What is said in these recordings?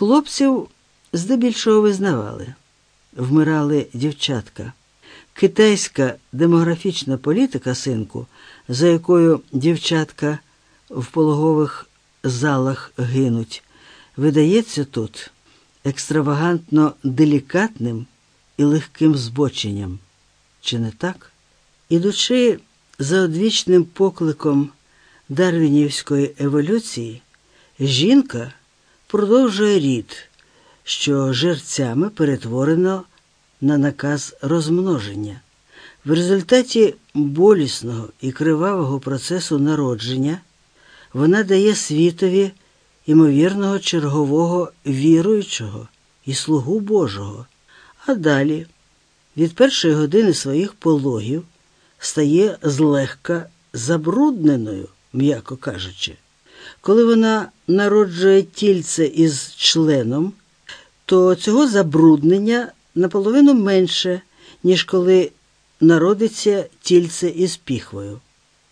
Хлопців здебільшого визнавали, вмирали дівчатка. Китайська демографічна політика, синку, за якою дівчатка в пологових залах гинуть, видається тут екстравагантно делікатним і легким збоченням. Чи не так? Ідучи за одвічним покликом дарвінівської еволюції, жінка продовжує рід, що жерцями перетворено на наказ розмноження. В результаті болісного і кривавого процесу народження вона дає світові імовірного чергового віруючого і слугу Божого, а далі, від першої години своїх пологів, стає злегка забрудненою, м'яко кажучи. Коли вона народжує тільце із членом, то цього забруднення наполовину менше, ніж коли народиться тільце із піхвою.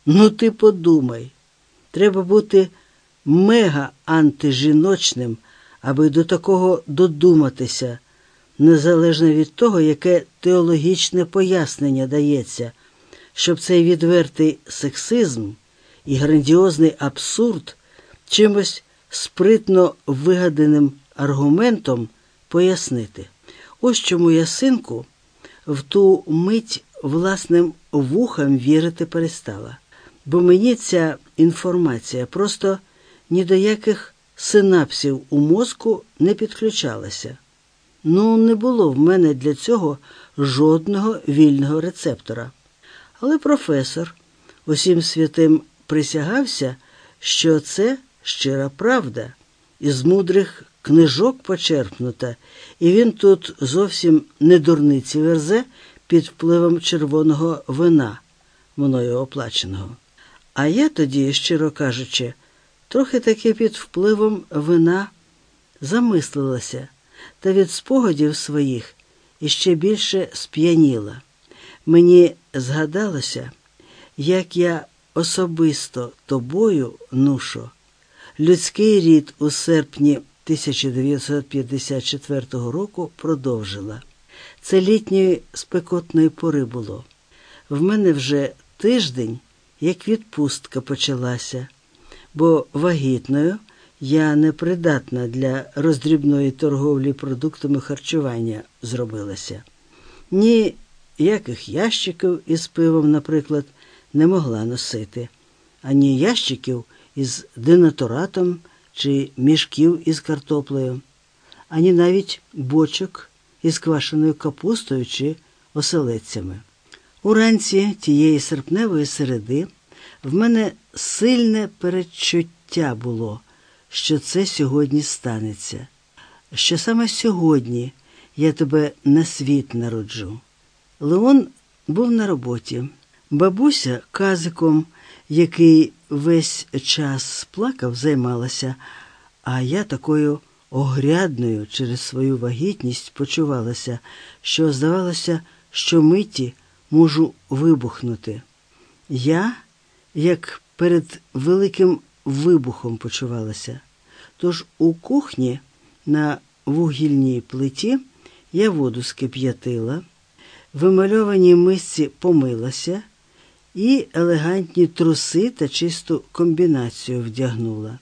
Ну, ти подумай, треба бути мега антижіночним, аби до такого додуматися, незалежно від того, яке теологічне пояснення дається, щоб цей відвертий сексизм і грандіозний абсурд чимось спритно вигаданим аргументом пояснити. Ось чому я, синку, в ту мить власним вухам вірити перестала, бо мені ця інформація просто ні до яких синапсів у мозку не підключалася. Ну, не було в мене для цього жодного вільного рецептора. Але професор усім святим присягався, що це щира правда, із мудрих книжок почерпнута, і він тут зовсім не дурниці верзе під впливом червоного вина, мною оплаченого. А я тоді, щиро кажучи, трохи таки під впливом вина замислилася та від спогадів своїх іще більше сп'яніла. Мені згадалося, як я особисто тобою, нушо, людський рід у серпні 1954 року продовжила. Це літньої спекотної пори було. В мене вже тиждень, як відпустка почалася, бо вагітною я непридатна для роздрібної торговлі продуктами харчування зробилася. Ніяких ящиків із пивом, наприклад, не могла носити, ані ящиків із денатуратом чи мішків із картоплею, ані навіть бочок із квашеною капустою чи оселедцями. Уранці тієї серпневої середи в мене сильне передчуття було, що це сьогодні станеться, що саме сьогодні я тебе на світ народжу. Леон був на роботі. Бабуся казиком, який весь час плакав, займалася, а я такою огрядною через свою вагітність почувалася, що здавалося, що миті можу вибухнути. Я, як перед великим вибухом почувалася. Тож у кухні на вугільній плиті я воду скип'ятила, в емальованій мисці помилася і елегантні труси та чисту комбінацію вдягнула.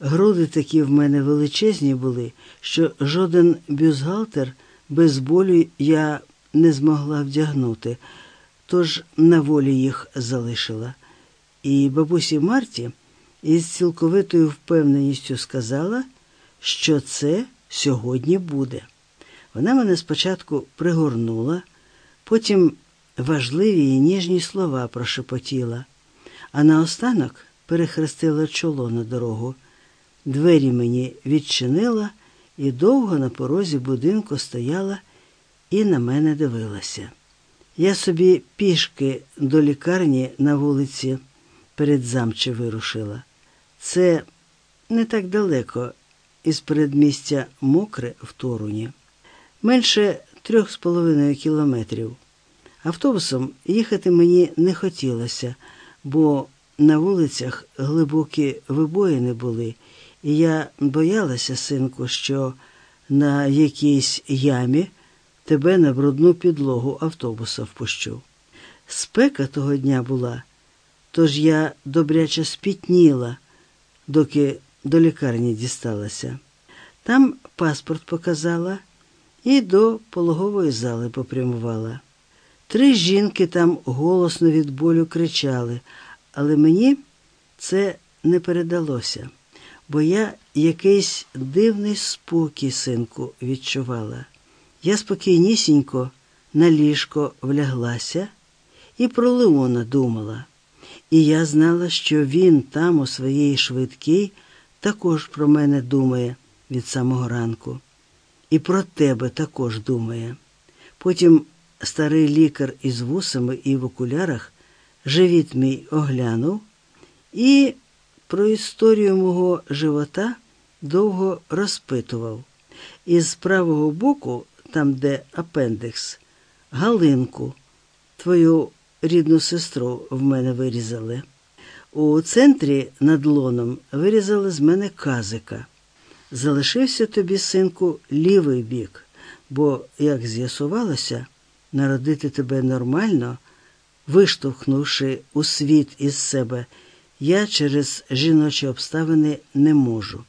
Груди такі в мене величезні були, що жоден бюзгалтер без болю я не змогла вдягнути, тож на волі їх залишила. І бабусі Марті із цілковитою впевненістю сказала, що це сьогодні буде. Вона мене спочатку пригорнула, потім важливі і ніжні слова прошепотіла, а наостанок перехрестила чоло на дорогу. Двері мені відчинила і довго на порозі будинку стояла і на мене дивилася. Я собі пішки до лікарні на вулиці перед замче вирушила. Це не так далеко із передмістя Мокре в Торуні, менше трьох з половиною кілометрів. Автобусом їхати мені не хотілося, бо на вулицях глибокі вибоїни були, І я боялася, синку, що на якійсь ямі тебе на брудну підлогу автобуса впущу. Спека того дня була, тож я добряче спітніла, доки до лікарні дісталася. Там паспорт показала і до пологової зали попрямувала. Три жінки там голосно від болю кричали, але мені це не передалося, бо я якийсь дивний спокій, синку, відчувала. Я спокійнісінько на ліжко вляглася і про Леона думала. І я знала, що він там, у своїй швидкій, також про мене думає від самого ранку. І про тебе також думає. Потім старий лікар із вусами і в окулярах живіт мій оглянув і про історію мого живота довго розпитував. Із правого боку, там, де апендикс, Галинку, твою рідну сестру в мене вирізали. У центрі над лоном вирізали з мене казика. Залишився тобі, синку, лівий бік, бо, як з'ясувалося, народити тебе нормально, виштовхнувши у світ із себе, я через жіночі обставини не можу.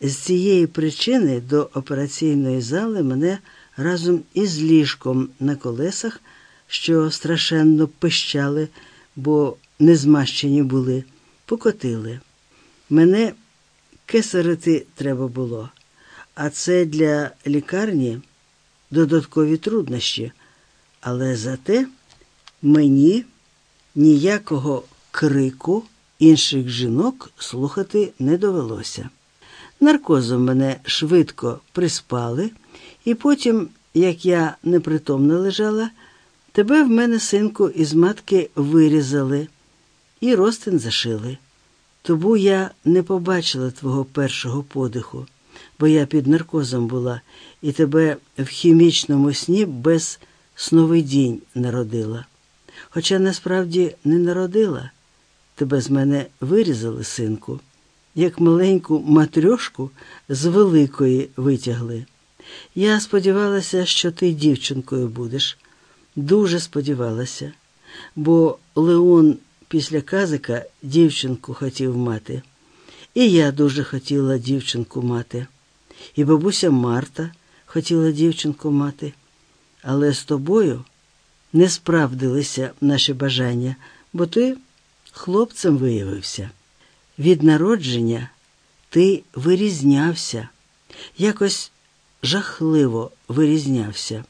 З цієї причини до операційної зали мене разом із ліжком на колесах, що страшенно пищали, бо не змащені були, покотили. Мене кесарити треба було, а це для лікарні додаткові труднощі. Але зате мені ніякого крику інших жінок слухати не довелося. Наркозом мене швидко приспали, і потім, як я непритомно лежала, тебе в мене, синку, із матки вирізали і ростин зашили. Тому я не побачила твого першого подиху, бо я під наркозом була і тебе в хімічному сні без сновидінь народила. Хоча насправді не народила, тебе з мене вирізали, синку, як маленьку матрьошку з великої витягли. Я сподівалася, що ти дівчинкою будеш, дуже сподівалася, бо Леон після казика дівчинку хотів мати. І я дуже хотіла дівчинку мати, і бабуся Марта хотіла дівчинку мати, але з тобою не справдилися наші бажання, бо ти хлопцем виявився. Від народження ти вирізнявся, якось жахливо вирізнявся.